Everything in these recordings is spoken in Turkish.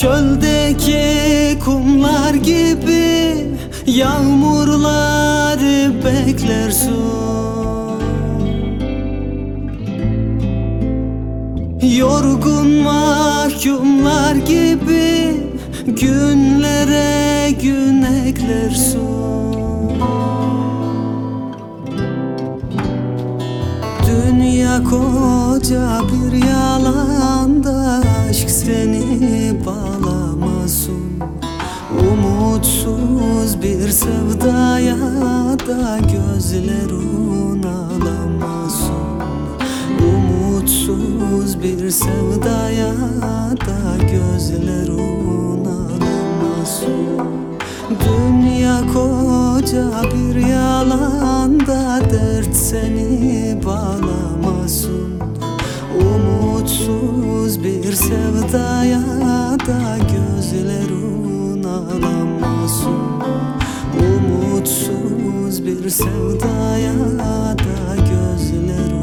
Çöldeki kumlar gibi Yağmurları beklersin Yorgun mahkumlar gibi Günlere gün eklersin Dünya koca bir yalanda Aşk seni bağlamasın Umutsuz bir sevdaya da Gözlerin ağlamasın bir sevdaya da Gözlerin ağlamasın Dünya koca bir yalanda Dert seni bağlamasın Umutsuz bir sevdaya da Gözlerin ağlamasın Umutsuz bir sevdaya da Gözlerin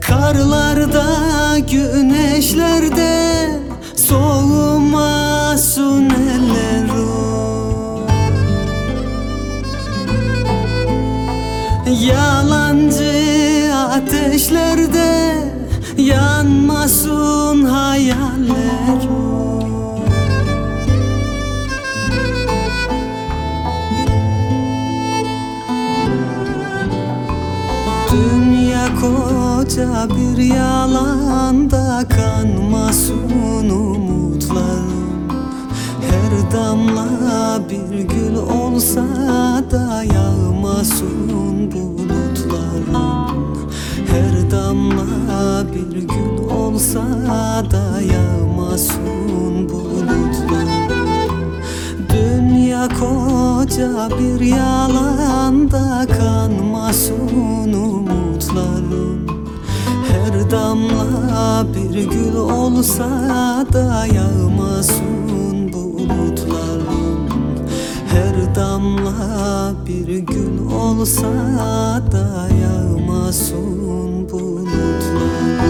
Karlarda, güneşlerde soğumasın ellerim Yalancı ateşlerde yanmasın hayallerim Dünya koca bir yalanda kanmasın umutlarım Her damla bir gül olsa da yağmasın bulutlarım Her damla bir gül olsa da yağmasın bulutlarım Dünya koca bir yalanda kanmasın umutlarım Her damla bir gül olsa da yağmasın bulutlarım Her damla bir gül olsa da yağmasın bulutlarım